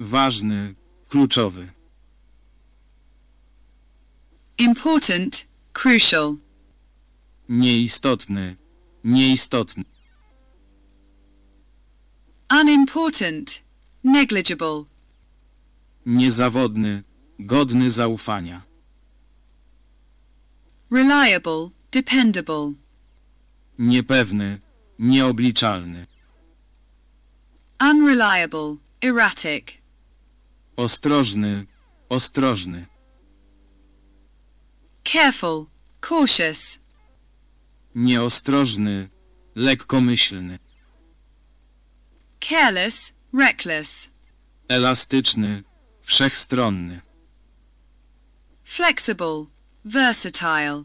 ważny, kluczowy, important, crucial, nieistotny, nieistotny, unimportant, negligible, niezawodny, godny zaufania, reliable, dependable, niepewny, nieobliczalny, unreliable, erratic, ostrożny, ostrożny, careful, cautious, nieostrożny, lekkomyślny, careless, reckless, elastyczny, wszechstronny, flexible, versatile,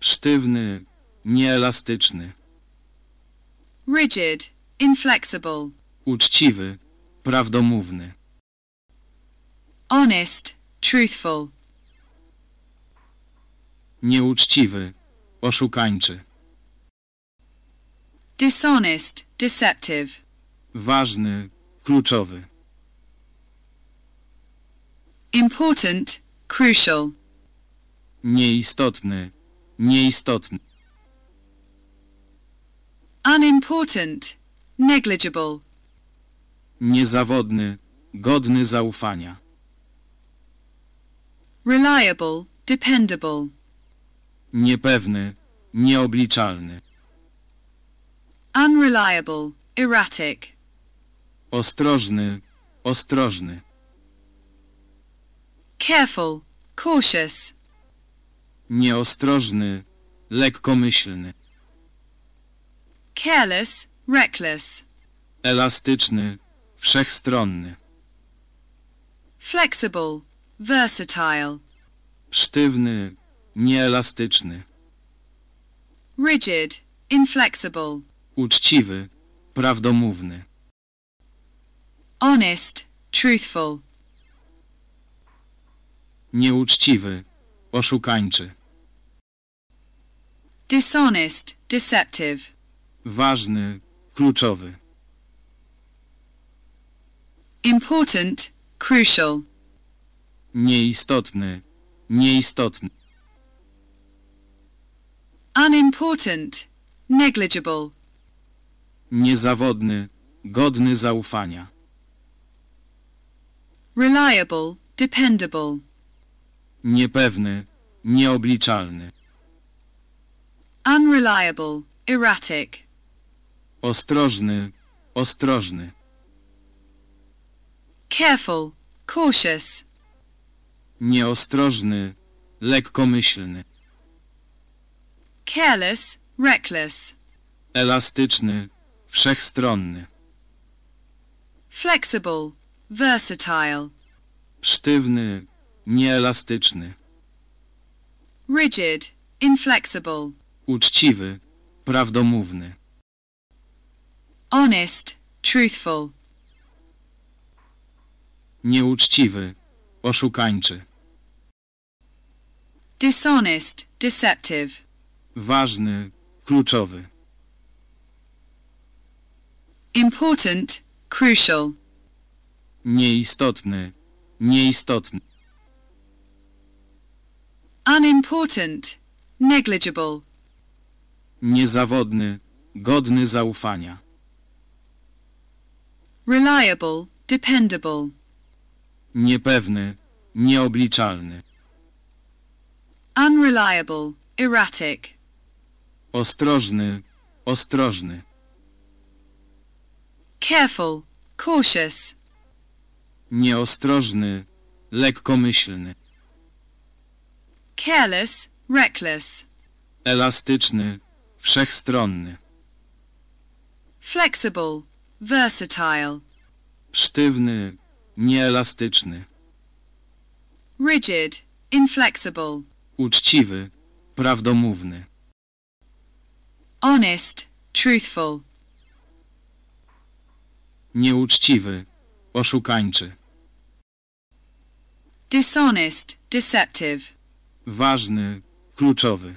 sztywny, nieelastyczny, rigid, inflexible, uczciwy, prawdomówny, honest, truthful, nieuczciwy, oszukańczy, dishonest, deceptive, ważny, kluczowy, important, crucial, nieistotny, nieistotny, unimportant, negligible, niezawodny, godny zaufania, reliable, dependable, niepewny, nieobliczalny, unreliable, erratic, ostrożny, ostrożny, careful, cautious, nieostrożny, lekkomyślny, careless, reckless, elastyczny, wszechstronny, flexible, versatile, sztywny, nieelastyczny, rigid, inflexible, uczciwy, prawdomówny, honest, truthful, nieuczciwy, oszukańczy, dishonest, deceptive, ważny, kluczowy, important, crucial, nieistotny, nieistotny, unimportant, negligible, niezawodny, godny zaufania, reliable, dependable, niepewny, nieobliczalny, unreliable, erratic, ostrożny, ostrożny, careful, cautious, nieostrożny, lekkomyślny, careless, reckless, elastyczny, wszechstronny, flexible, versatile, sztywny, nieelastyczny, rigid, inflexible, uczciwy, prawdomówny, honest, truthful, nieuczciwy, oszukańczy, dishonest, deceptive, ważny, kluczowy, important, crucial, nieistotny, nieistotny, unimportant, negligible, niezawodny, godny zaufania, reliable, dependable, niepewny, nieobliczalny, unreliable, erratic, ostrożny, ostrożny, careful, cautious, nieostrożny, lekkomyślny, careless, reckless, elastyczny, wszechstronny, flexible, versatile, sztywny, nieelastyczny, rigid, inflexible, uczciwy, prawdomówny, honest, truthful, nieuczciwy, oszukańczy, dishonest, deceptive, ważny, kluczowy,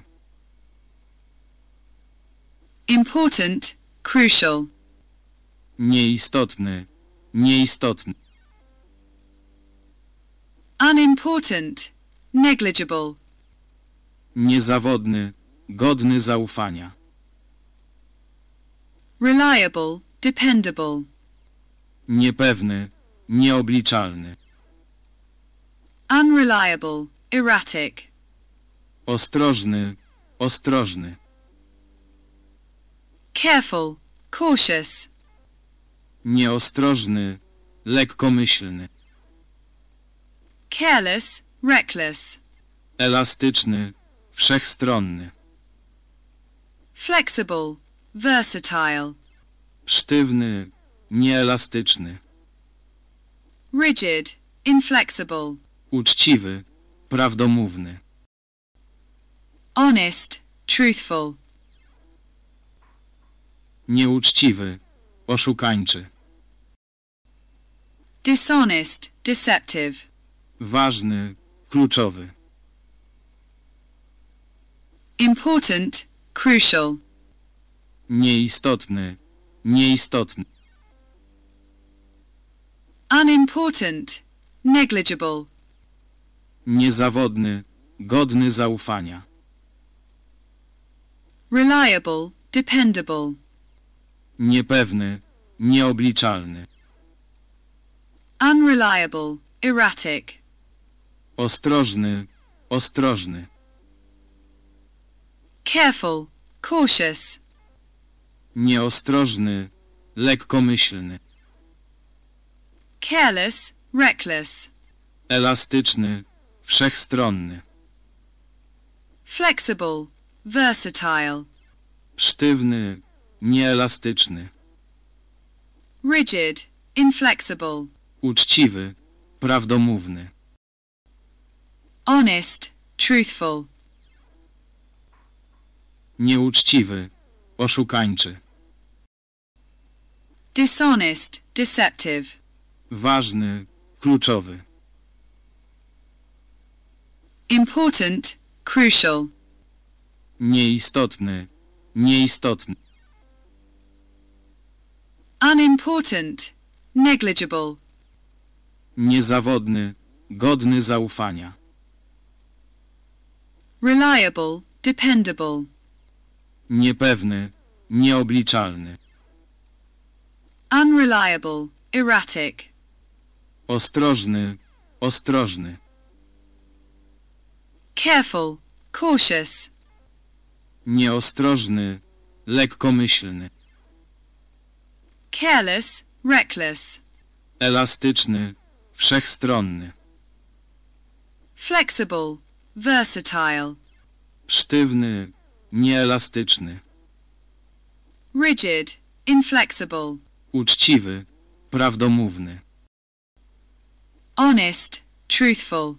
important, crucial, nieistotny, nieistotny, unimportant, negligible, Niezawodny, godny zaufania. reliable, dependable, Niepewny, nieobliczalny. unreliable, erratic, Ostrożny, ostrożny. careful, cautious, Nieostrożny, lekkomyślny. Careless, reckless, Elastyczny, wszechstronny. flexible, versatile, Sztywny, nieelastyczny. rigid, inflexible, Uczciwy, prawdomówny. honest, truthful, Nieuczciwy, oszukańczy. dishonest, deceptive, Ważny, kluczowy. important, crucial, Nieistotny, nieistotny. unimportant, negligible, Niezawodny, godny zaufania. reliable, dependable, Niepewny, nieobliczalny. unreliable, erratic, Ostrożny, ostrożny. careful, cautious, Nieostrożny, lekkomyślny. careless, reckless, Elastyczny, wszechstronny. flexible, versatile, Sztywny, nieelastyczny. rigid, inflexible, Uczciwy, prawdomówny. Honest, truthful, Nieuczciwy, oszukańczy. dishonest, deceptive, Ważny, kluczowy. important, crucial, Nieistotny, nieistotny. unimportant, negligible, Niezawodny, godny zaufania. Reliable, dependable, Niepewny, nieobliczalny. unreliable, erratic, Ostrożny, ostrożny. careful, cautious, Nieostrożny, lekkomyślny. careless, reckless, Elastyczny, wszechstronny. flexible, versatile, Sztywny, nieelastyczny. rigid, inflexible, Uczciwy, prawdomówny. honest, truthful,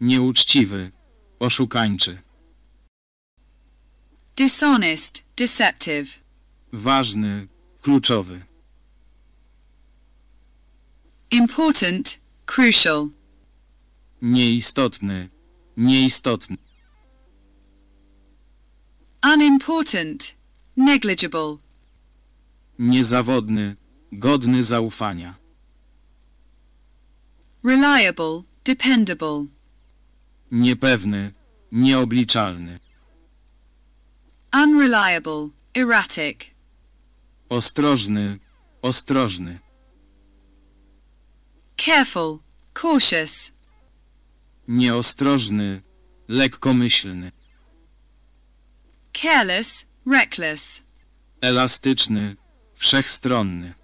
Nieuczciwy, oszukańczy. dishonest, deceptive, Ważny, kluczowy. important, crucial, Nieistotny, nieistotny. unimportant, negligible, Niezawodny, godny zaufania. reliable, dependable, Niepewny, nieobliczalny. unreliable, erratic, Ostrożny, ostrożny. careful, cautious, Nieostrożny, lekkomyślny. careless, reckless, Elastyczny, wszechstronny.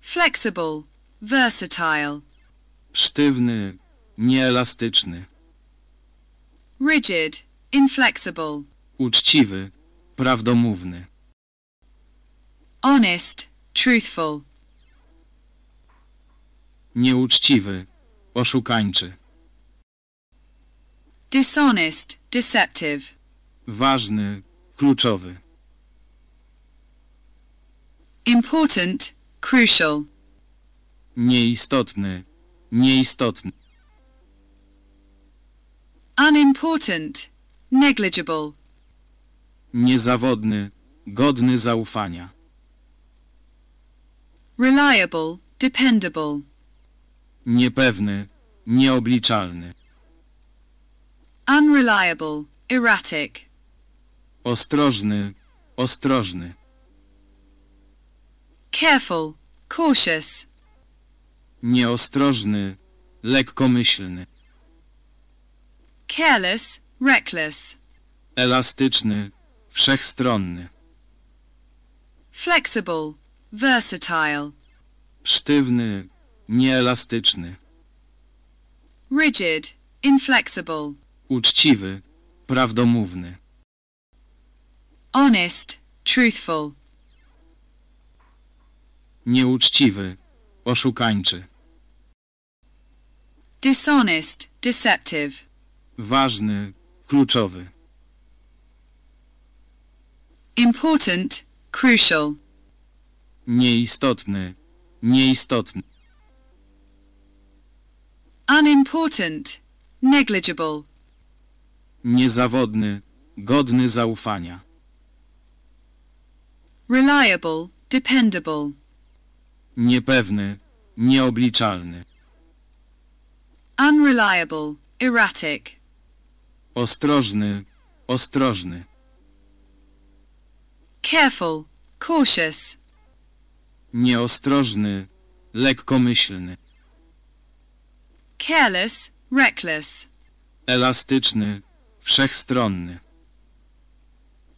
flexible, versatile, Sztywny, nieelastyczny. rigid, inflexible, Uczciwy, prawdomówny. honest, truthful, Nieuczciwy, oszukańczy dishonest, deceptive. Ważny, kluczowy. Important, crucial. Nieistotny, nieistotny. Unimportant, negligible. Niezawodny, godny zaufania. Reliable, dependable. Niepewny, nieobliczalny. Unreliable. Erratic. Ostrożny. Ostrożny. Careful. Cautious. Nieostrożny. Lekkomyślny. Careless. Reckless. Elastyczny. Wszechstronny. Flexible. Versatile. Sztywny. Nieelastyczny. Rigid. Inflexible. Uczciwy. Prawdomówny. Honest. Truthful. Nieuczciwy. Oszukańczy. Dishonest. Deceptive. Ważny. Kluczowy. Important. Crucial. Nieistotny. Nieistotny. Unimportant. Negligible. Niezawodny, godny zaufania. Reliable, dependable. Niepewny, nieobliczalny. Unreliable, erratic. Ostrożny, ostrożny. Careful, cautious. Nieostrożny, lekkomyślny. Careless, reckless. Elastyczny, Wszechstronny.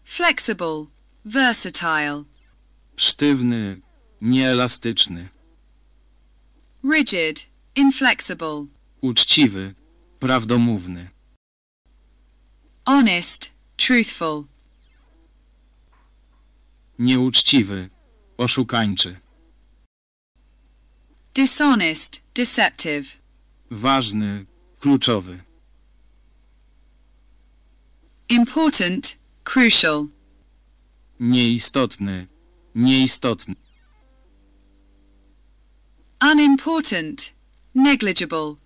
Flexible. Versatile. Sztywny. Nieelastyczny. Rigid. Inflexible. Uczciwy. Prawdomówny. Honest. Truthful. Nieuczciwy. Oszukańczy. Dishonest. Deceptive. Ważny. Kluczowy. Important, crucial. Nieistotny, nieistotny. Unimportant, negligible.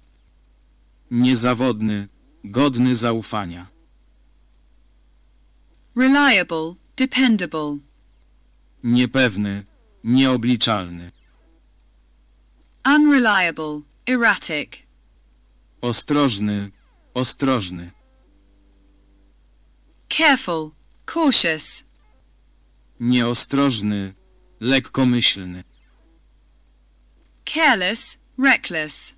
Niezawodny, godny zaufania. Reliable, dependable. Niepewny, nieobliczalny. Unreliable, erratic. Ostrożny, ostrożny. Careful. Cautious. Nieostrożny. Lekkomyślny. Careless. Reckless.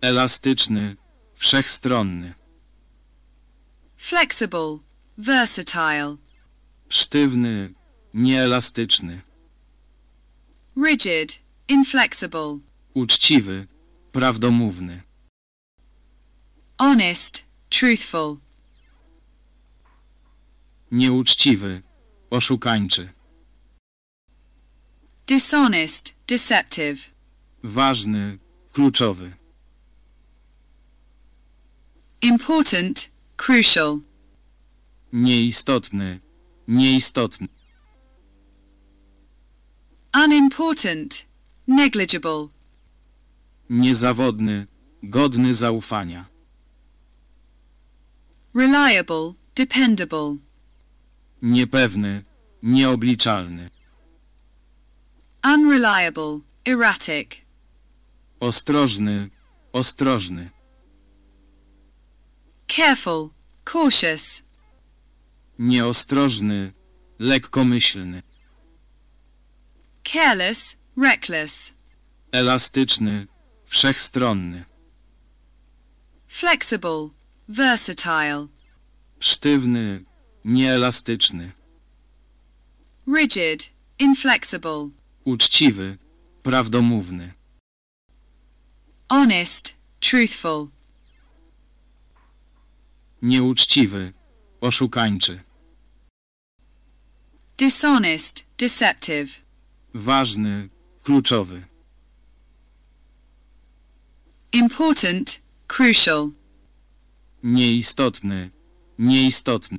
Elastyczny. Wszechstronny. Flexible. Versatile. Sztywny. Nieelastyczny. Rigid. Inflexible. Uczciwy. Prawdomówny. Honest. Truthful. Nieuczciwy. Oszukańczy. Dishonest, deceptive. Ważny, kluczowy. Important, crucial. Nieistotny, nieistotny. Unimportant, negligible. Niezawodny, godny zaufania. Reliable, dependable niepewny, nieobliczalny. Unreliable, erratic. Ostrożny, ostrożny. Careful, cautious. Nieostrożny, lekkomyślny. Careless, reckless. Elastyczny, wszechstronny. Flexible, versatile. Sztywny, nieelastyczny. Rigid, inflexible. Uczciwy, prawdomówny. Honest, truthful. Nieuczciwy, oszukańczy. Dishonest, deceptive. Ważny, kluczowy. Important, crucial. Nieistotny, nieistotny.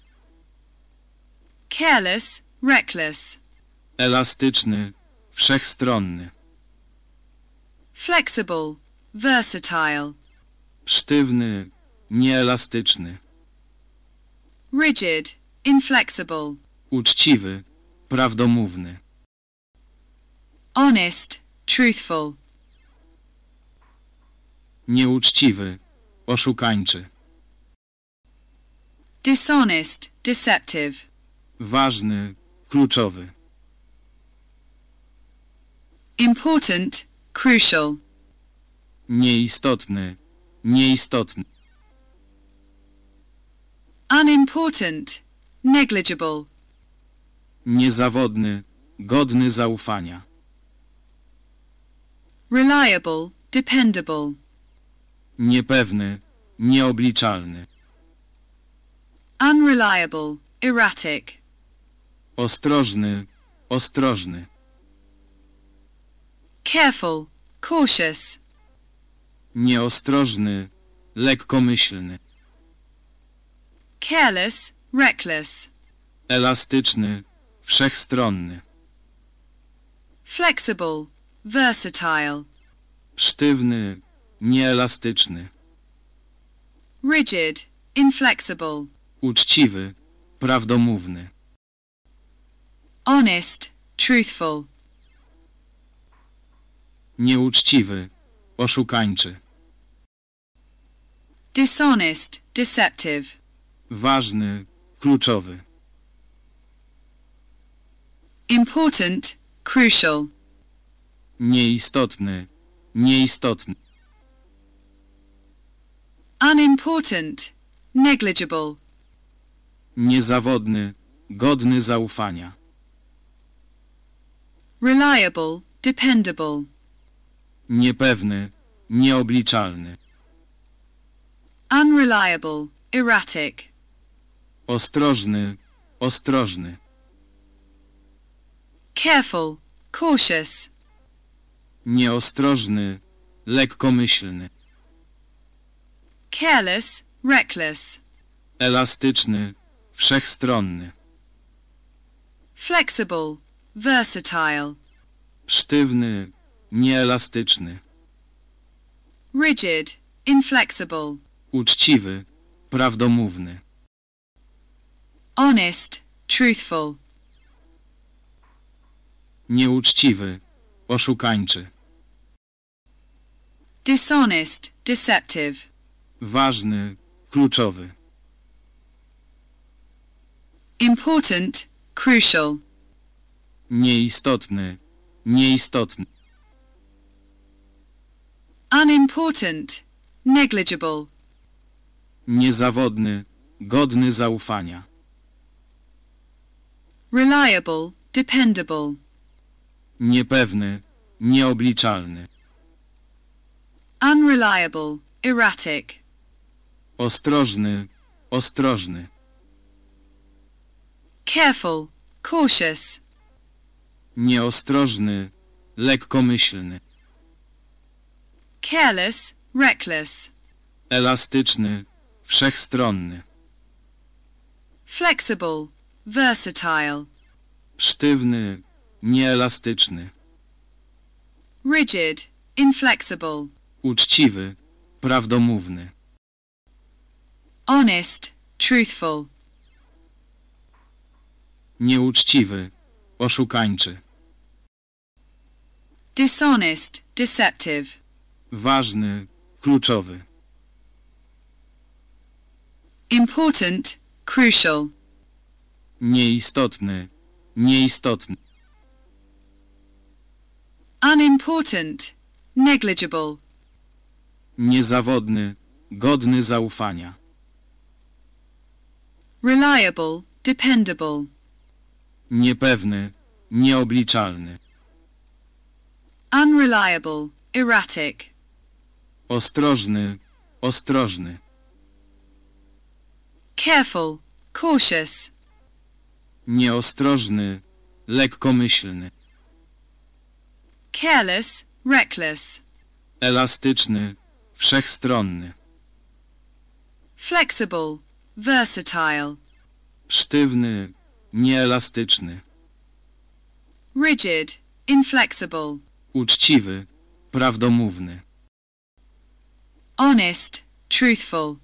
careless, reckless, Elastyczny, wszechstronny. flexible, versatile, Sztywny, nieelastyczny. rigid, inflexible, Uczciwy, prawdomówny. honest, truthful, Nieuczciwy, oszukańczy. dishonest, deceptive, Ważny, kluczowy. important, crucial, Nieistotny, nieistotny. unimportant, negligible, Niezawodny, godny zaufania. reliable, dependable, Niepewny, nieobliczalny. unreliable, erratic, Ostrożny, ostrożny. careful, cautious, Nieostrożny, lekkomyślny. careless, reckless, Elastyczny, wszechstronny. flexible, versatile, Sztywny, nieelastyczny. rigid, inflexible, Uczciwy, prawdomówny. Honest, truthful, Nieuczciwy, oszukańczy. dishonest, deceptive, Ważny, kluczowy. important, crucial, Nieistotny, nieistotny. unimportant, negligible, Niezawodny, godny zaufania. Reliable, dependable, Niepewny, nieobliczalny. unreliable, erratic, Ostrożny, ostrożny. careful, cautious, Nieostrożny, lekkomyślny. careless, reckless, Elastyczny, wszechstronny. flexible, versatile, Sztywny, nieelastyczny. rigid, inflexible, Uczciwy, prawdomówny. honest, truthful, Nieuczciwy, oszukańczy. dishonest, deceptive, Ważny, kluczowy. important, crucial, Nieistotny, nieistotny. unimportant, negligible, Niezawodny, godny zaufania. reliable, dependable, Niepewny, nieobliczalny. unreliable, erratic, Ostrożny, ostrożny. careful, cautious, Nieostrożny, lekkomyślny. careless, reckless, Elastyczny, wszechstronny. flexible, versatile, Sztywny, nieelastyczny. rigid, inflexible, Uczciwy, prawdomówny. honest, truthful, Nieuczciwy, oszukańczy. dishonest, deceptive, Ważny, kluczowy. important, crucial, Nieistotny, nieistotny. unimportant, negligible, Niezawodny, godny zaufania. reliable, dependable, Niepewny, nieobliczalny. unreliable, erratic, Ostrożny, ostrożny. careful, cautious, Nieostrożny, lekkomyślny. careless, reckless, Elastyczny, wszechstronny. flexible, versatile, Sztywny, nieelastyczny. rigid, inflexible, Uczciwy, prawdomówny. honest, truthful,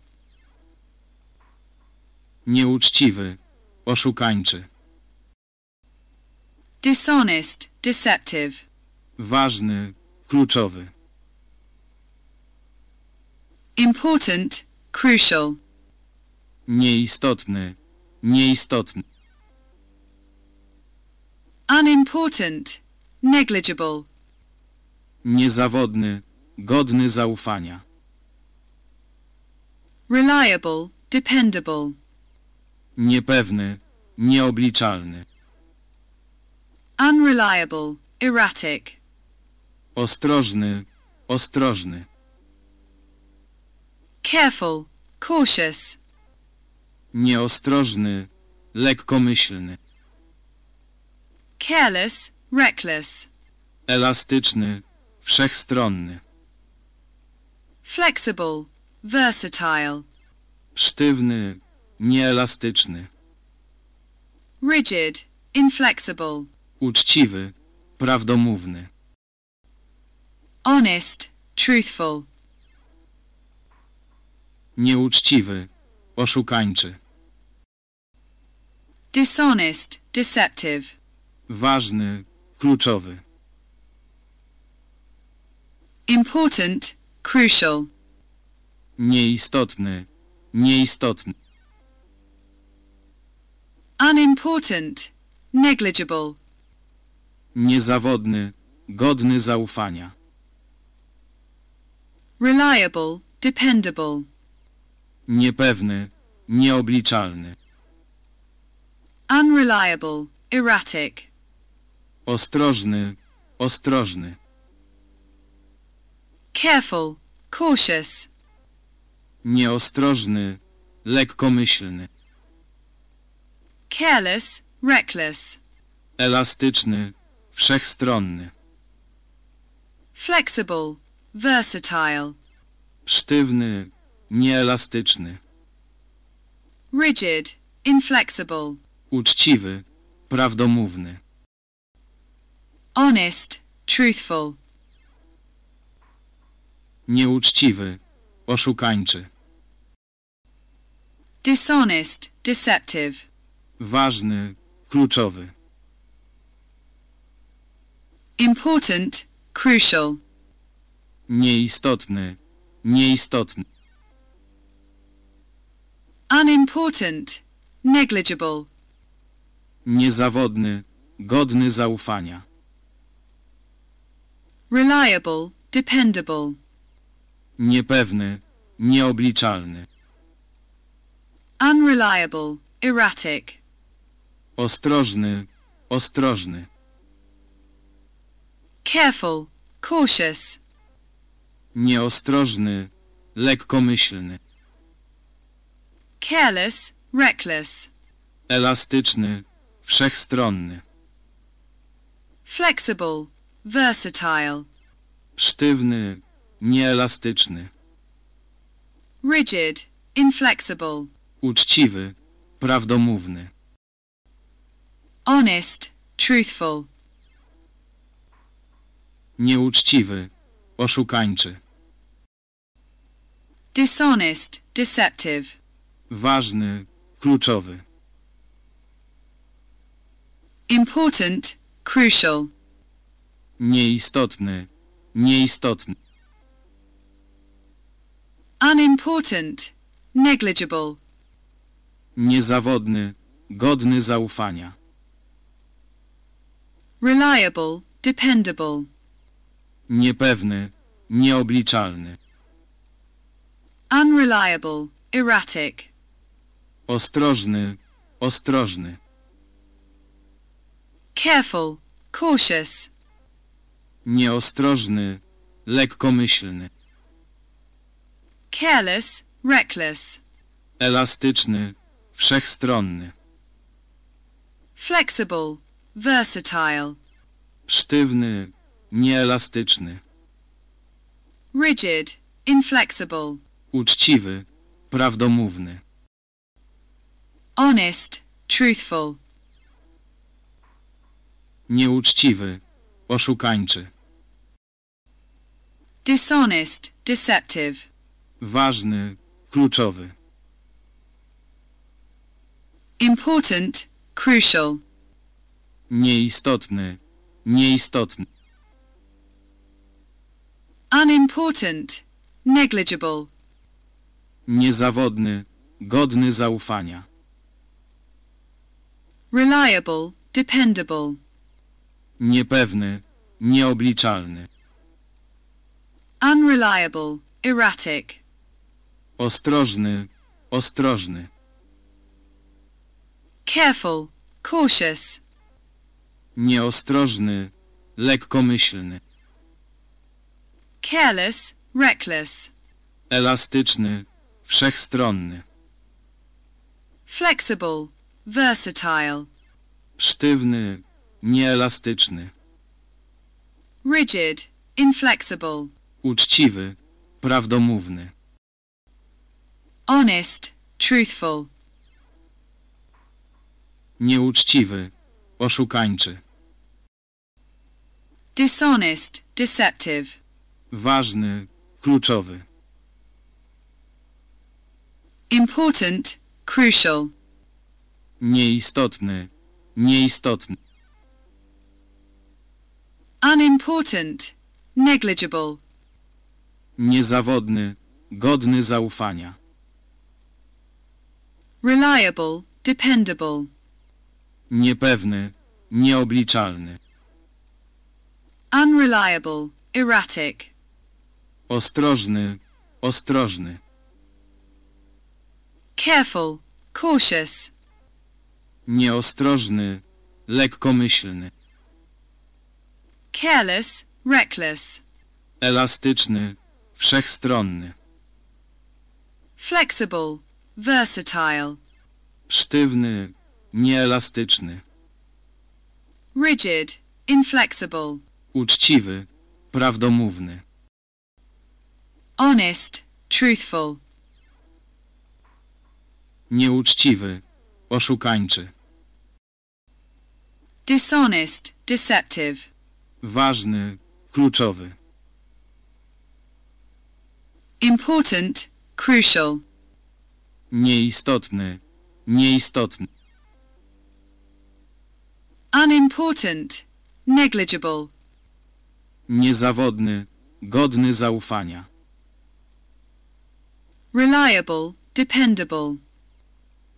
Nieuczciwy, oszukańczy. dishonest, deceptive, Ważny, kluczowy. important, crucial, Nieistotny, nieistotny. Unimportant, negligible, Niezawodny, godny zaufania. reliable, dependable, Niepewny, nieobliczalny. unreliable, erratic, Ostrożny, ostrożny. careful, cautious, Nieostrożny, lekkomyślny. Careless, reckless, Elastyczny, Wszechstronny. flexible, versatile, Sztywny. Nieelastyczny. rigid, inflexible, Uczciwy. Prawdomówny. honest, truthful, Nieuczciwy. Oszukańczy. dishonest, deceptive, Ważny. Kluczowy. important, crucial, Nieistotny. Nieistotny. unimportant, negligible, Niezawodny. Godny zaufania. reliable, dependable, Niepewny. Nieobliczalny. unreliable, erratic, Ostrożny. Ostrożny. careful, cautious, Nieostrożny. Lekkomyślny. careless, reckless, Elastyczny. Wszechstronny. flexible, versatile, Sztywny. Nieelastyczny. rigid, inflexible, Uczciwy. Prawdomówny. Honest, truthful, Nieuczciwy. Oszukańczy. dishonest, deceptive, Ważny. Kluczowy. important, crucial, Nieistotny. Nieistotny. unimportant, negligible, Niezawodny. Godny zaufania. Reliable, dependable, Niepewny. Nieobliczalny. unreliable, erratic, Ostrożny. Ostrożny. careful, cautious, Nieostrożny. Lekkomyślny. careless, reckless, Elastyczny. Wszechstronny. flexible, versatile, Sztywny. Nieelastyczny. rigid, inflexible, Uczciwy. Prawdomówny. honest, truthful, Nieuczciwy. Oszukańczy. dishonest, deceptive, Ważny. Kluczowy. important, crucial, Nieistotny. Nieistotny. unimportant, negligible, Niezawodny. Godny zaufania. reliable, dependable, Niepewny. Nieobliczalny. unreliable, erratic, Ostrożny. Ostrożny. careful, cautious, Nieostrożny. Lekkomyślny. careless, reckless, Elastyczny. Wszechstronny. flexible, versatile, Sztywny. Nieelastyczny. rigid, inflexible, Uczciwy. Prawdomówny. honest, truthful, Nieuczciwy. Oszukańczy. Dishonest, deceptive, Ważny. Kluczowy. important, crucial, Nieistotny. Nieistotny. unimportant, negligible, Niezawodny. Godny zaufania. reliable, dependable, Niepewny. Nieobliczalny. Unreliable, erratic, Ostrożny. Ostrożny. careful, cautious, Nieostrożny. Lekkomyślny. careless, reckless, Elastyczny. Wszechstronny. flexible, versatile, Sztywny. Nieelastyczny. rigid, inflexible, uczciwy, prawdomówny, honest, truthful, nieuczciwy, oszukańczy, dishonest, deceptive, ważny, kluczowy, important, crucial, nieistotny, nieistotny, unimportant, negligible, niezawodny, godny zaufania, reliable, dependable, niepewny, nieobliczalny, unreliable, erratic, ostrożny, ostrożny, careful, cautious, nieostrożny, lekkomyślny, careless, reckless, elastyczny, wszechstronny, flexible, versatile, sztywny, nieelastyczny, rigid, inflexible, uczciwy, prawdomówny, honest, truthful, nieuczciwy, oszukańczy, dishonest, deceptive, ważny, kluczowy, important, crucial, nieistotny, nieistotny, unimportant, negligible, niezawodny, godny zaufania, reliable, dependable,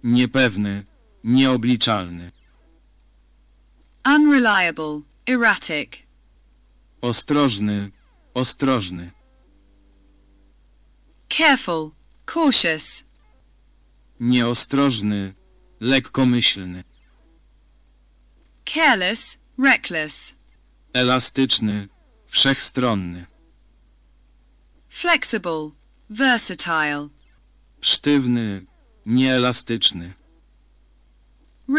niepewny, nieobliczalny, unreliable, erratic, ostrożny, ostrożny, careful, cautious, nieostrożny, lekkomyślny, careless, reckless, elastyczny, wszechstronny, flexible, versatile, sztywny, nieelastyczny,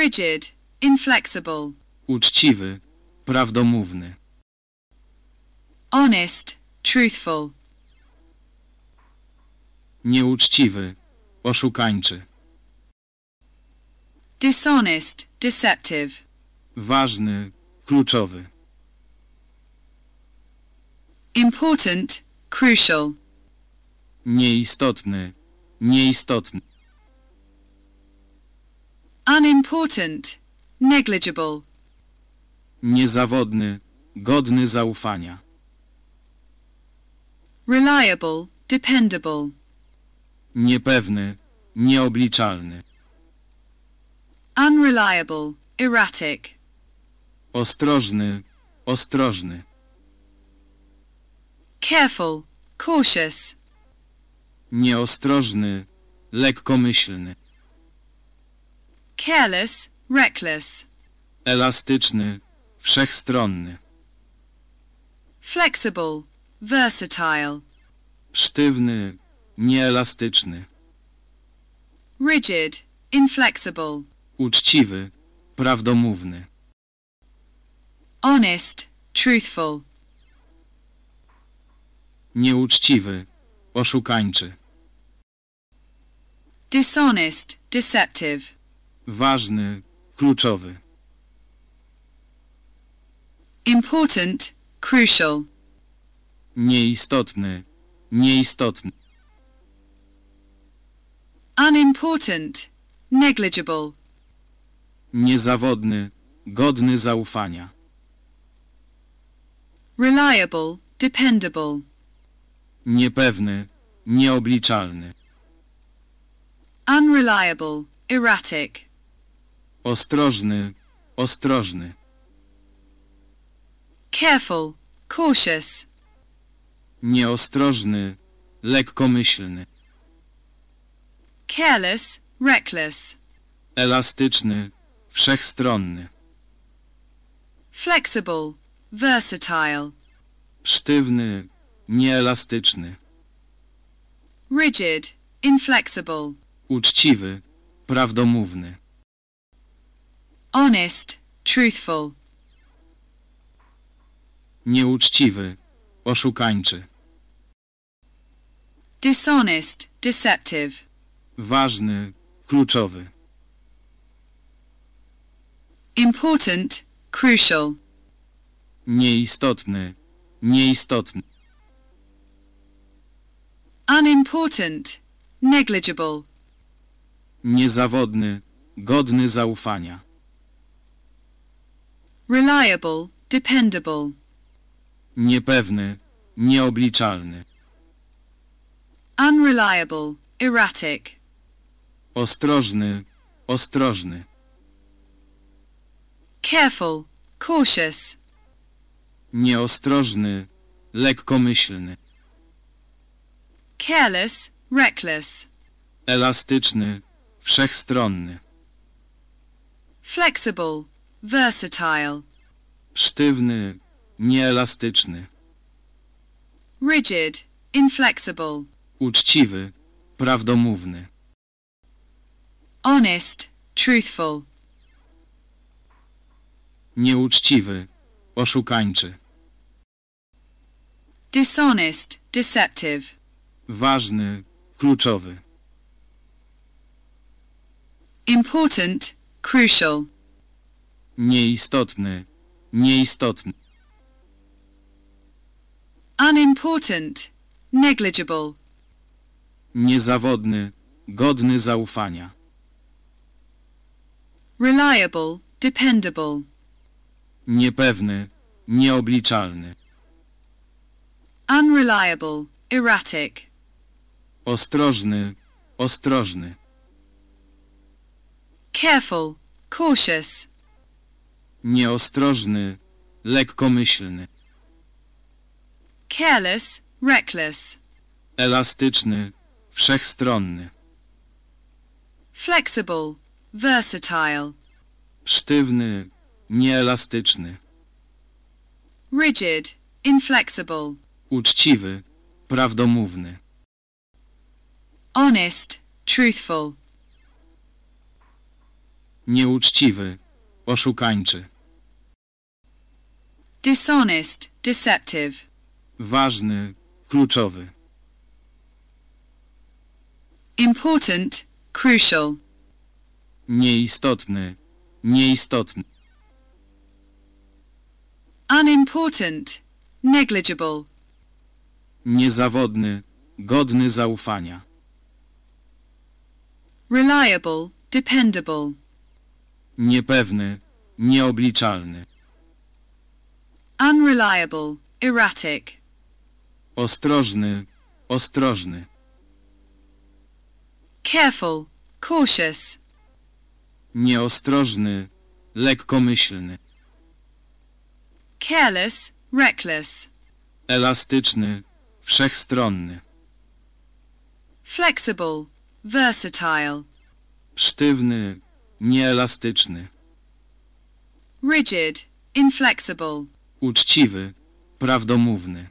rigid, inflexible, uczciwy, prawdomówny, honest, truthful, nieuczciwy, oszukańczy, dishonest, deceptive, ważny, kluczowy, important, crucial, nieistotny, nieistotny, unimportant, negligible, niezawodny, godny zaufania, reliable, dependable, niepewny, nieobliczalny, unreliable, erratic, ostrożny, ostrożny, careful, cautious, nieostrożny, lekkomyślny, careless, reckless, elastyczny, wszechstronny, flexible, versatile, sztywny, nieelastyczny, rigid, inflexible, uczciwy, prawdomówny, honest, truthful, nieuczciwy, oszukańczy, dishonest, deceptive, ważny, kluczowy, important, crucial, nieistotny, nieistotny, unimportant, negligible, niezawodny, godny zaufania, reliable, dependable, niepewny, nieobliczalny, unreliable, erratic, ostrożny, ostrożny, careful, cautious, nieostrożny, lekkomyślny, careless, reckless, elastyczny, wszechstronny, flexible, versatile, sztywny, nieelastyczny, rigid, inflexible, uczciwy, prawdomówny, honest, truthful, nieuczciwy, oszukańczy. dishonest, deceptive, Ważny, kluczowy. important, crucial, Nieistotny, nieistotny. unimportant, negligible, Niezawodny, godny zaufania. reliable, dependable, Niepewny, nieobliczalny. unreliable, erratic, Ostrożny, ostrożny. careful, cautious, Nieostrożny, lekkomyślny. careless, reckless, Elastyczny, wszechstronny. flexible, versatile, Sztywny, nieelastyczny. rigid, inflexible, Uczciwy, prawdomówny. Honest, truthful, Nieuczciwy, oszukańczy. dishonest, deceptive, Ważny, kluczowy. important, crucial, Nieistotny, nieistotny. unimportant, negligible, Niezawodny, godny zaufania. Reliable, dependable, Niepewny, nieobliczalny. unreliable, erratic, Ostrożny, ostrożny. careful, cautious, Nieostrożny, lekkomyślny. careless, reckless, Elastyczny, wszechstronny. flexible, versatile, Sztywny, nieelastyczny. rigid, inflexible, Uczciwy, prawdomówny. honest, truthful, Nieuczciwy, oszukańczy. dishonest, deceptive, Ważny, kluczowy. important, crucial, Nieistotny, nieistotny. unimportant, negligible, Niezawodny, godny zaufania. reliable, dependable, Niepewny, nieobliczalny. unreliable, erratic, Ostrożny, ostrożny. careful, cautious, Nieostrożny, lekkomyślny. careless, reckless, Elastyczny, wszechstronny. flexible, versatile, Sztywny, nieelastyczny. rigid, inflexible, Uczciwy, prawdomówny.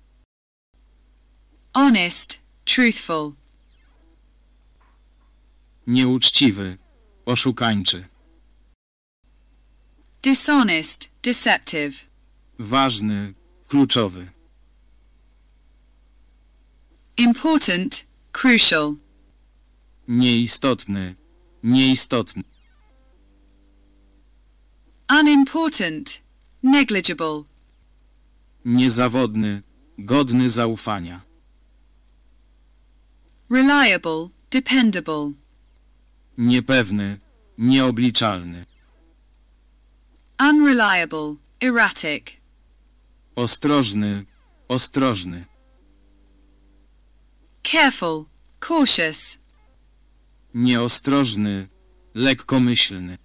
honest, truthful, Nieuczciwy, oszukańczy. dishonest, deceptive, Ważny, kluczowy. important, crucial, Nieistotny, nieistotny. unimportant, negligible, Niezawodny, godny zaufania. reliable, dependable, Niepewny, nieobliczalny. unreliable, erratic, Ostrożny, ostrożny. careful, cautious, Nieostrożny, lekkomyślny.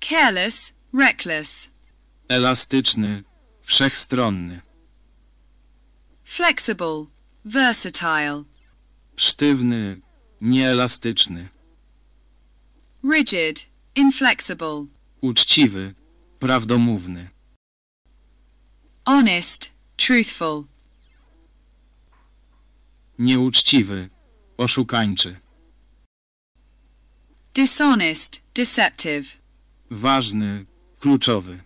careless, reckless, Elastyczny, wszechstronny. flexible, versatile, Sztywny, nieelastyczny. rigid, inflexible, Uczciwy, prawdomówny. honest, truthful, Nieuczciwy, oszukańczy. dishonest, deceptive, Ważny, kluczowy.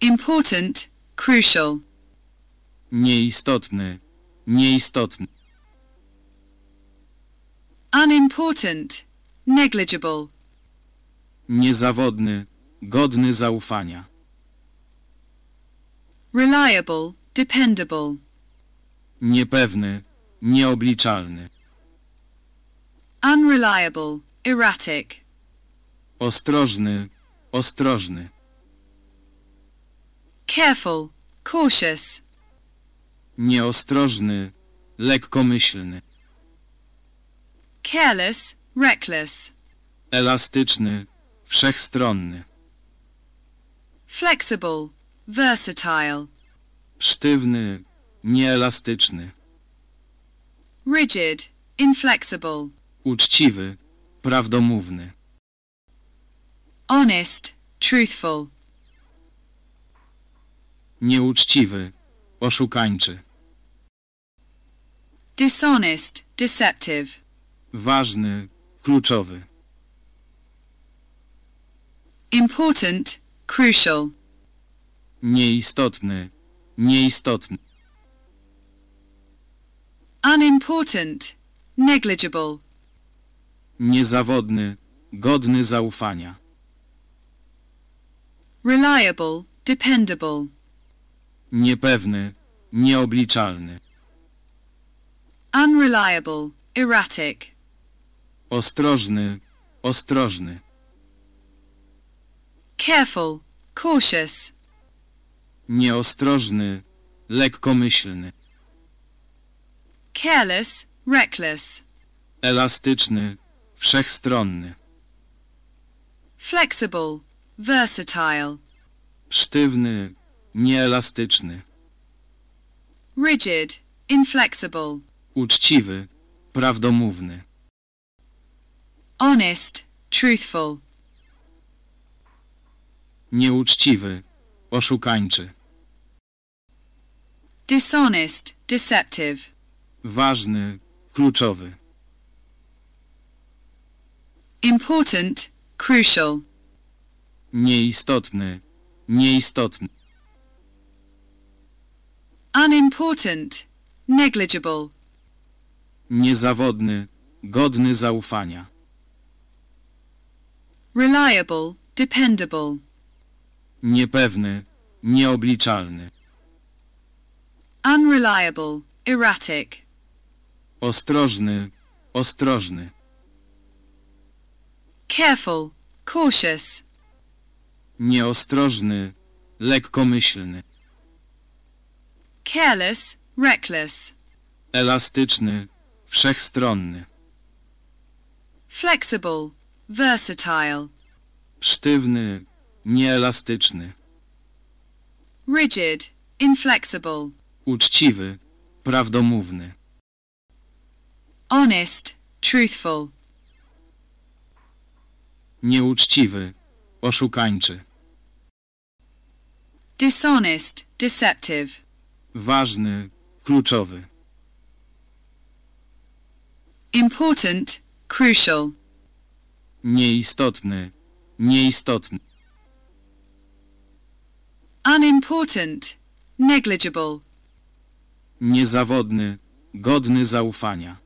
Important, crucial. Nieistotny, nieistotny. Unimportant, negligible. Niezawodny, godny zaufania. Reliable, dependable. Niepewny, nieobliczalny. Unreliable, erratic. Ostrożny, ostrożny. Careful, cautious. Nieostrożny, lekkomyślny. Careless, reckless. Elastyczny, wszechstronny. Flexible, versatile. Sztywny, nieelastyczny. Rigid, inflexible. Uczciwy, prawdomówny. Honest, truthful. Nieuczciwy, oszukańczy. Dishonest, deceptive. Ważny, kluczowy. Important, crucial. Nieistotny, nieistotny. Unimportant, negligible. Niezawodny, godny zaufania. Reliable, dependable. Niepewny, nieobliczalny. Unreliable, erratic. Ostrożny, ostrożny. Careful, cautious. Nieostrożny, lekkomyślny. Careless, reckless. Elastyczny, wszechstronny. Flexible, versatile. Sztywny, nieelastyczny. Rigid, inflexible. Uczciwy, prawdomówny. Honest, truthful. Nieuczciwy, oszukańczy. Dishonest, deceptive. Ważny, kluczowy. Important, crucial. Nieistotny, nieistotny. Unimportant, negligible. Niezawodny, godny zaufania. Reliable, dependable. Niepewny, nieobliczalny. Unreliable, erratic. Ostrożny, ostrożny. Careful, cautious. Nieostrożny, lekkomyślny. Careless, reckless. Elastyczny, wszechstronny. Flexible, versatile. Sztywny, nieelastyczny. Rigid, inflexible. Uczciwy, prawdomówny. Honest, truthful. Nieuczciwy, oszukańczy. Dishonest, deceptive. Ważny, kluczowy. Important, crucial. Nieistotny, nieistotny. Unimportant, negligible. Niezawodny, godny zaufania.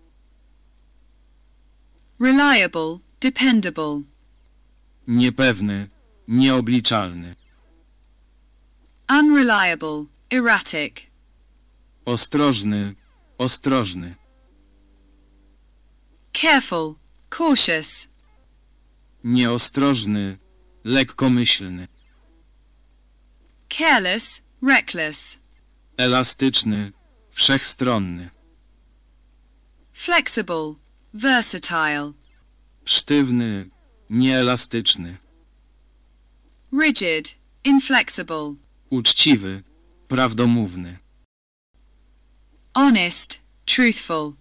Reliable, dependable. Niepewny, nieobliczalny. Unreliable, erratic. Ostrożny, ostrożny. Careful, cautious. Nieostrożny, lekkomyślny. Careless, reckless. Elastyczny, wszechstronny. Flexible, versatile. Sztywny, nieelastyczny. Rigid, inflexible. Uczciwy, prawdomówny. Honest, truthful.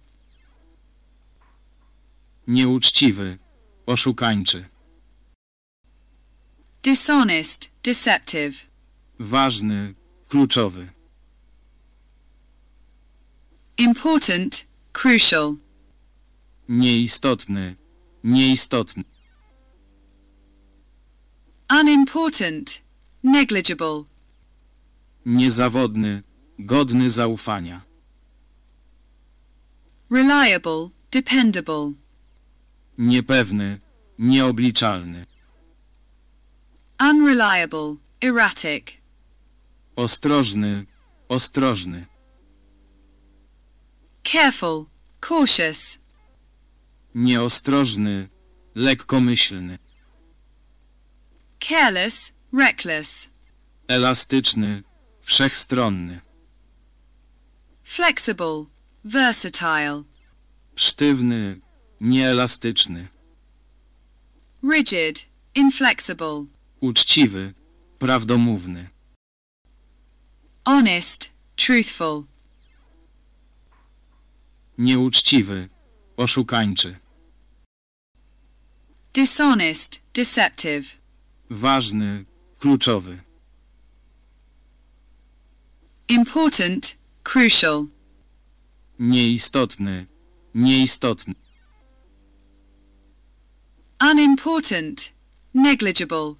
Nieuczciwy, oszukańczy. Dishonest, deceptive. Ważny, kluczowy. Important, crucial. Nieistotny, nieistotny. Unimportant, negligible. Niezawodny, godny zaufania. reliable, dependable, Niepewny, nieobliczalny. Unreliable, erratic, Ostrożny, ostrożny. careful, cautious, Nieostrożny, lekkomyślny. careless, reckless, Elastyczny, wszechstronny. flexible, versatile, Sztywny, nieelastyczny. rigid, inflexible, Uczciwy, prawdomówny. honest, truthful, Nieuczciwy, oszukańczy. dishonest, deceptive, Ważny, kluczowy. important, crucial, Nieistotny, nieistotny. unimportant, negligible,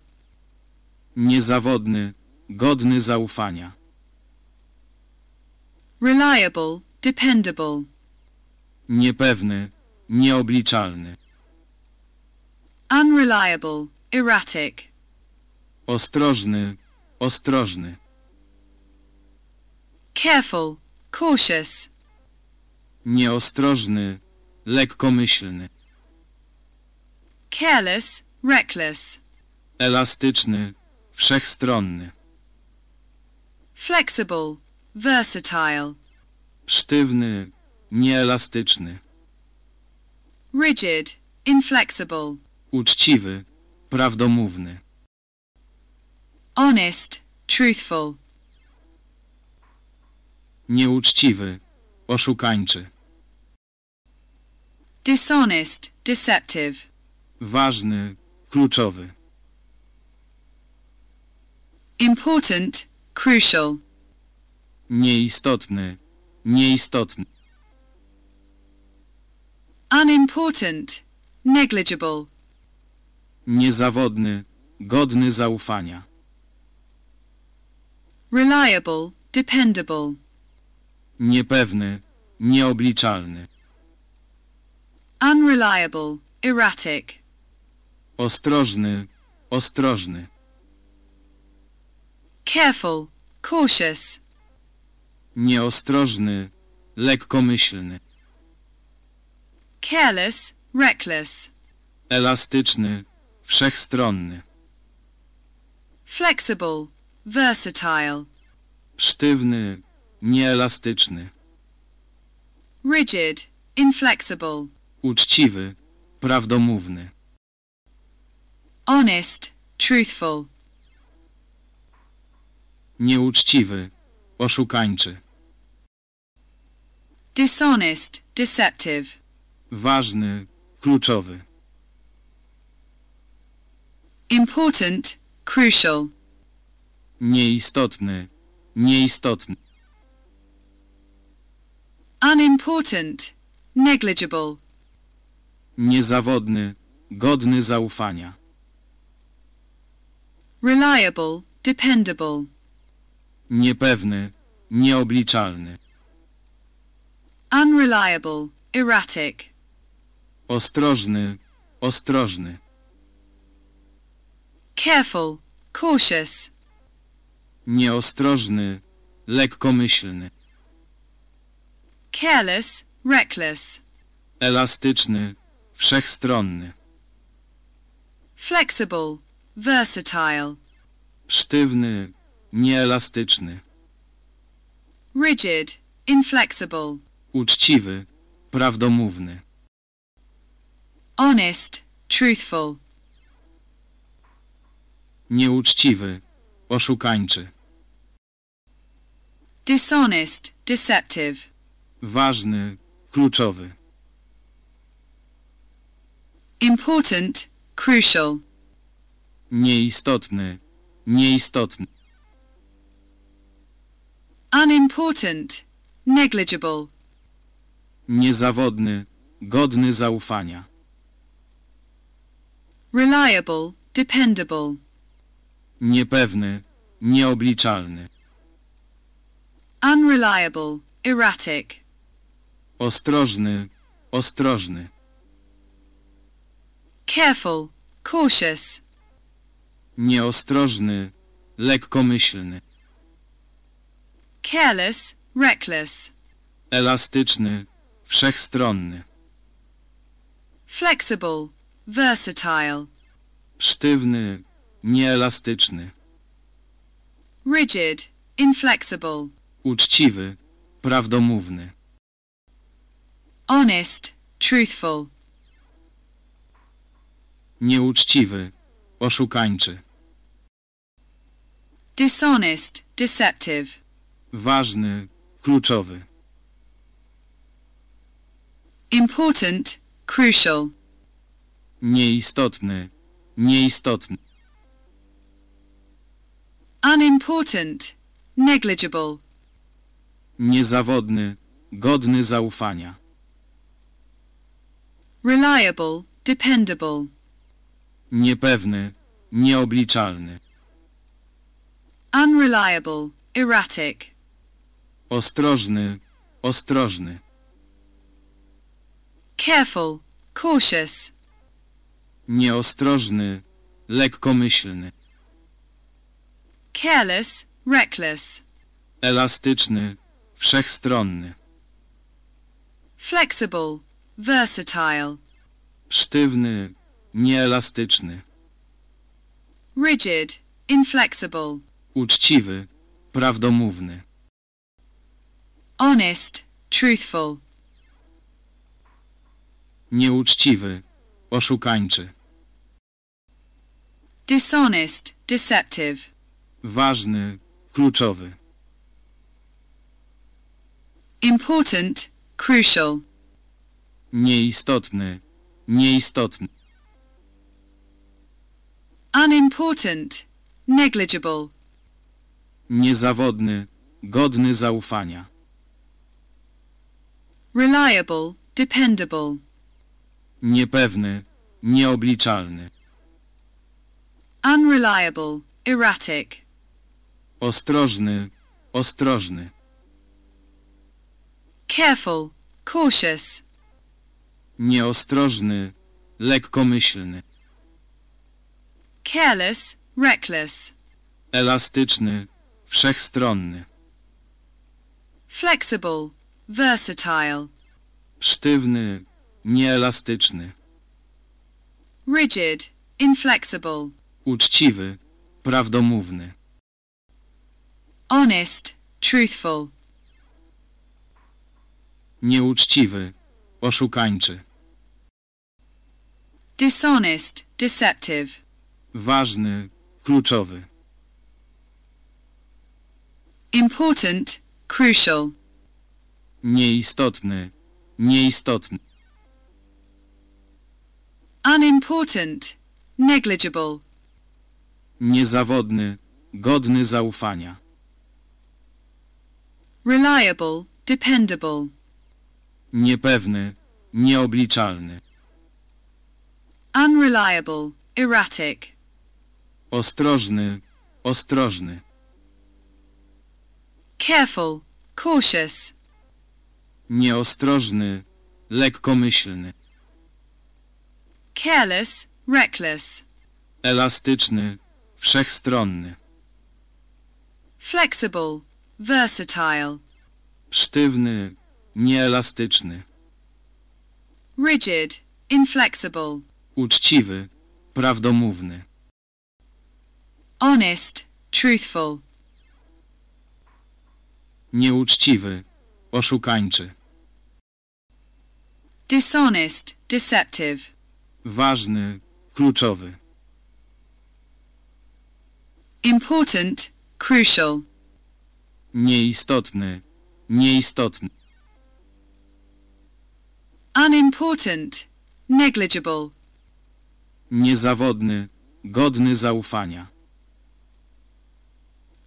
Niezawodny, godny zaufania. reliable, dependable, Niepewny, nieobliczalny. unreliable, erratic, Ostrożny, ostrożny. careful, cautious, Nieostrożny, lekkomyślny. careless, reckless, Elastyczny, wszechstronny. flexible, versatile, Sztywny, nieelastyczny. rigid, inflexible, Uczciwy, prawdomówny. honest, truthful, Nieuczciwy, oszukańczy. dishonest, deceptive, Ważny, kluczowy. Important, crucial, Nieistotny, nieistotny. unimportant, negligible, Niezawodny, godny zaufania. reliable, dependable, Niepewny, nieobliczalny. unreliable, erratic, Ostrożny, ostrożny. Careful, cautious, Nieostrożny, lekkomyślny. careless, reckless, Elastyczny, wszechstronny. flexible, versatile, Sztywny, nieelastyczny. rigid, inflexible, Uczciwy, prawdomówny. honest, truthful, Nieuczciwy, oszukańczy. dishonest, deceptive, Ważny, kluczowy. important, crucial, Nieistotny, nieistotny. unimportant, negligible, Niezawodny, godny zaufania. reliable, dependable, Niepewny, nieobliczalny. unreliable, erratic, Ostrożny, ostrożny. careful, cautious, Nieostrożny, lekkomyślny. careless, reckless, Elastyczny, wszechstronny. flexible, versatile, Sztywny, nieelastyczny. rigid, inflexible, Uczciwy, prawdomówny. honest, truthful, Nieuczciwy, oszukańczy. dishonest, deceptive, Ważny, kluczowy. important, crucial, Nieistotny, nieistotny. Unimportant, negligible, Niezawodny, godny zaufania. reliable, dependable, Niepewny, nieobliczalny. unreliable, erratic, Ostrożny, ostrożny. careful, cautious, Nieostrożny, lekkomyślny. Careless, reckless, Elastyczny, wszechstronny. flexible, versatile, Sztywny, nieelastyczny. rigid, inflexible, Uczciwy, prawdomówny. honest, truthful, Nieuczciwy, oszukańczy. dishonest, deceptive, Ważny, kluczowy. important, crucial, Nieistotny, nieistotny. unimportant, negligible, Niezawodny, godny zaufania. reliable, dependable, Niepewny, nieobliczalny. unreliable, erratic, Ostrożny, ostrożny. careful, cautious, Nieostrożny, lekkomyślny. careless, reckless, Elastyczny, wszechstronny. flexible, versatile, Sztywny, nieelastyczny. rigid, inflexible, Uczciwy, prawdomówny. Honest, truthful, Nieuczciwy, oszukańczy. dishonest, deceptive, Ważny, kluczowy. important, crucial, Nieistotny, nieistotny. unimportant, negligible, Niezawodny, godny zaufania. Reliable, dependable, Niepewny, nieobliczalny. unreliable, erratic, Ostrożny, ostrożny. careful, cautious, Nieostrożny, lekkomyślny. careless, reckless, Elastyczny, wszechstronny. flexible, versatile, Sztywny, nieelastyczny. rigid, inflexible, Uczciwy, prawdomówny. honest, truthful, Nieuczciwy, oszukańczy. dishonest, deceptive, Ważny, kluczowy. important, crucial, Nieistotny, nieistotny. unimportant, negligible, Niezawodny, godny zaufania. reliable, dependable, Niepewny, nieobliczalny. unreliable, erratic, Ostrożny, ostrożny. careful, cautious, Nieostrożny, lekkomyślny. careless, reckless, Elastyczny, wszechstronny. flexible, versatile, Sztywny, nieelastyczny. rigid, inflexible, Uczciwy, prawdomówny. honest, truthful, Nieuczciwy, oszukańczy. dishonest, deceptive, Ważny, kluczowy. important, crucial, Nieistotny, nieistotny. unimportant, negligible, Niezawodny, godny zaufania.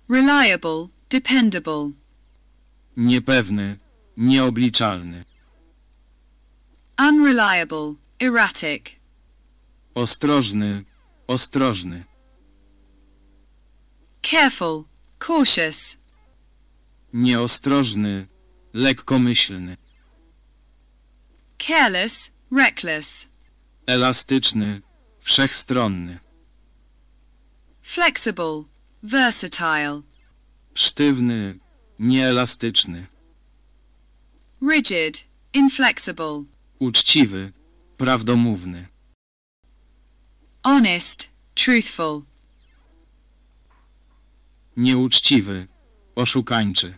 reliable, dependable, Niepewny, nieobliczalny. unreliable, erratic, Ostrożny, ostrożny. careful, cautious, Nieostrożny, lekkomyślny. careless, reckless, Elastyczny, wszechstronny. flexible, versatile, Sztywny, nieelastyczny. rigid, inflexible, Uczciwy, prawdomówny. honest, truthful, Nieuczciwy, oszukańczy.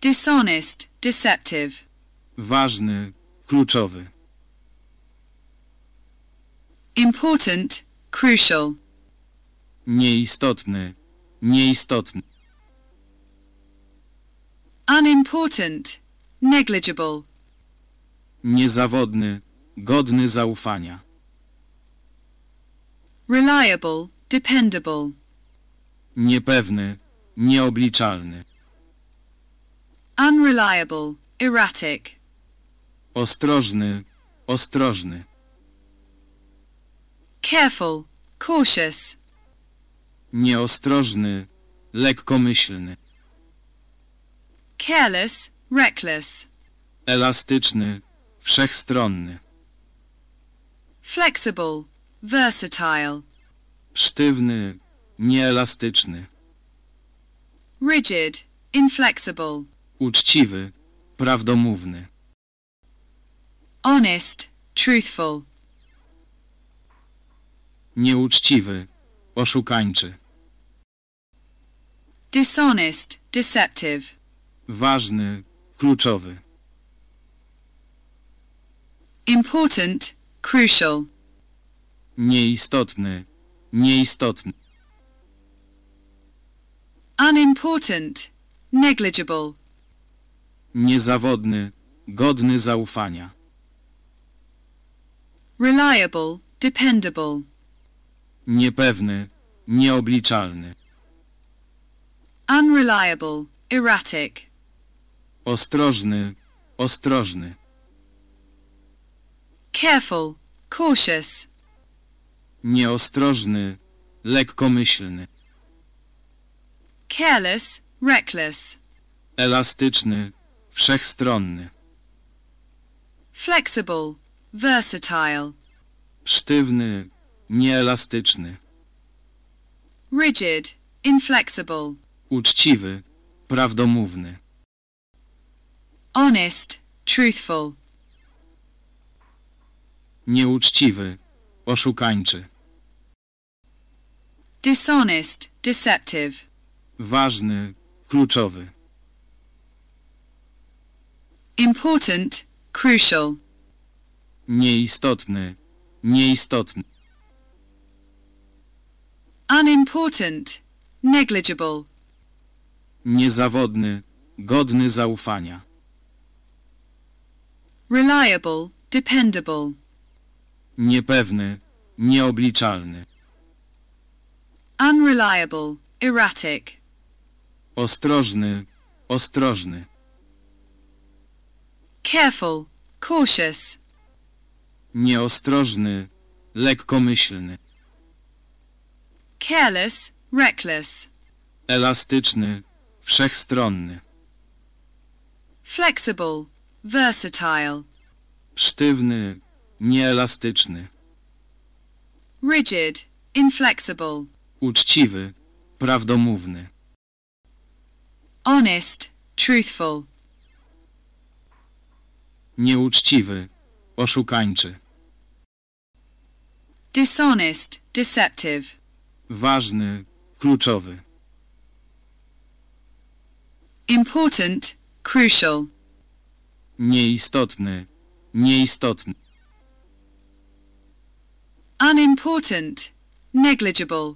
dishonest, deceptive, Ważny, kluczowy. important, crucial, Nieistotny, nieistotny. Unimportant, negligible, Niezawodny, godny zaufania. reliable, dependable, Niepewny, nieobliczalny. unreliable, erratic, Ostrożny, ostrożny. careful, cautious, Nieostrożny, lekkomyślny. Careless, reckless, Elastyczny, wszechstronny. flexible, versatile, Sztywny, nieelastyczny. rigid, inflexible, Uczciwy, prawdomówny. honest, truthful, Nieuczciwy, oszukańczy. dishonest, deceptive, Ważny, kluczowy. important, crucial, Nieistotny, nieistotny. unimportant, negligible, Niezawodny, godny zaufania. reliable, dependable, Niepewny, nieobliczalny. unreliable, erratic, Ostrożny, ostrożny. careful, cautious, Nieostrożny, lekkomyślny. careless, reckless, Elastyczny, wszechstronny. flexible, versatile, Sztywny, nieelastyczny. rigid, inflexible, Uczciwy, prawdomówny. Honest, truthful, Nieuczciwy, oszukańczy. dishonest, deceptive, Ważny, kluczowy. important, crucial, Nieistotny, nieistotny. unimportant, negligible, Niezawodny, godny zaufania. Reliable, dependable, Niepewny, nieobliczalny. unreliable, erratic, Ostrożny, ostrożny. careful, cautious, Nieostrożny, lekkomyślny. careless, reckless, Elastyczny, wszechstronny. flexible, versatile, sztywny, nieelastyczny, rigid, inflexible, uczciwy, prawdomówny, honest, truthful, nieuczciwy, oszukańczy, dishonest, deceptive, ważny, kluczowy, important, crucial, nieistotny, nieistotny, unimportant, negligible,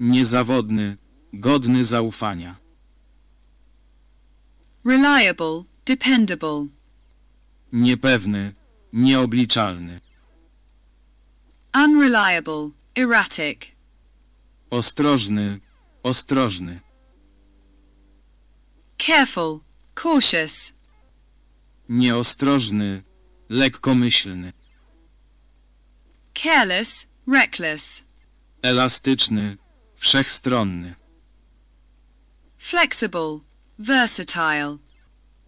niezawodny, godny zaufania, reliable, dependable, niepewny, nieobliczalny, unreliable, erratic, ostrożny, ostrożny, careful, cautious, nieostrożny, lekkomyślny, careless, reckless, elastyczny, wszechstronny, flexible, versatile,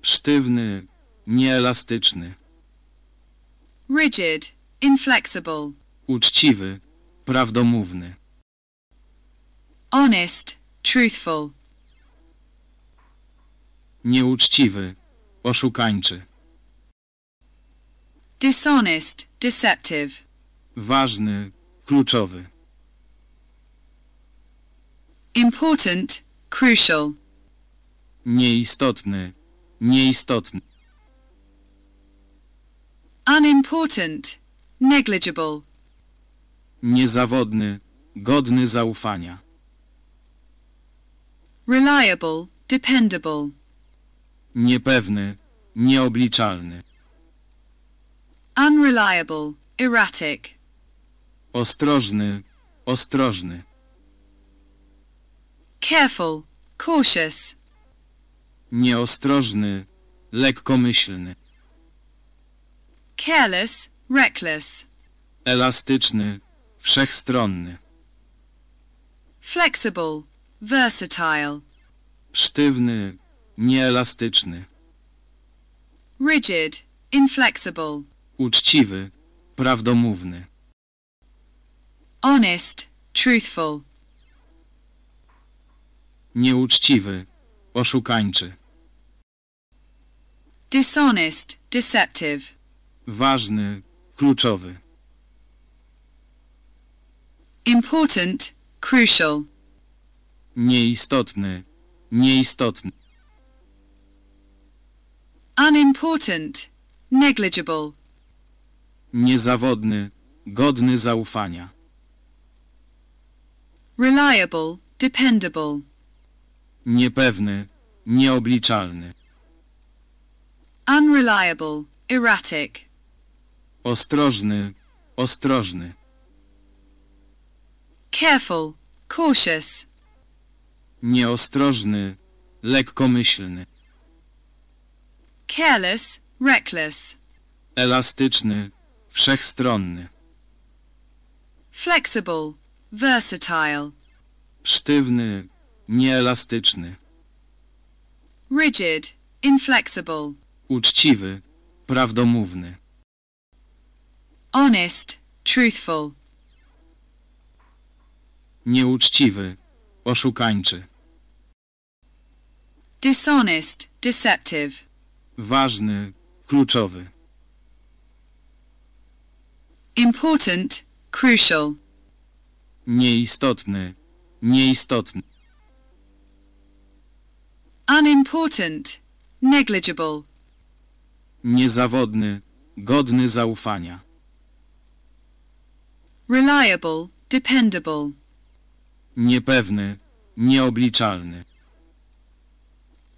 sztywny, nieelastyczny, rigid, inflexible, uczciwy, prawdomówny, honest, truthful, nieuczciwy, oszukańczy, dishonest, deceptive, ważny, kluczowy, important, crucial, nieistotny, nieistotny, unimportant, negligible, niezawodny, godny zaufania, reliable, dependable, niepewny, nieobliczalny, unreliable, erratic, ostrożny, ostrożny, careful, cautious, nieostrożny, lekkomyślny, careless, reckless, elastyczny, wszechstronny, flexible, versatile, sztywny, nieelastyczny, rigid, inflexible, uczciwy, prawdomówny, honest, truthful, nieuczciwy, oszukańczy, dishonest, deceptive, ważny, kluczowy, important, crucial, nieistotny, nieistotny, unimportant, negligible, niezawodny, godny zaufania, reliable, dependable, niepewny, nieobliczalny, unreliable, erratic, ostrożny, ostrożny, careful, cautious, nieostrożny, lekkomyślny, careless, reckless, elastyczny, wszechstronny, flexible, versatile, sztywny, nieelastyczny, rigid, inflexible, uczciwy, prawdomówny, honest, truthful, nieuczciwy, oszukańczy, dishonest, deceptive, ważny, kluczowy, important, crucial, nieistotny, nieistotny, unimportant, negligible, niezawodny, godny zaufania, reliable, dependable, niepewny, nieobliczalny,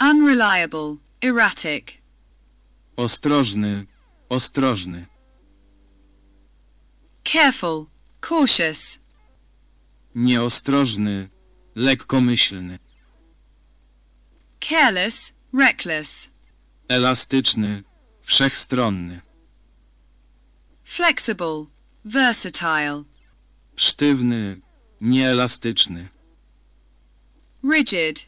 unreliable, erratic, ostrożny, ostrożny, careful, cautious, nieostrożny, lekkomyślny, careless, reckless, elastyczny, wszechstronny, flexible, versatile, sztywny, nieelastyczny, rigid,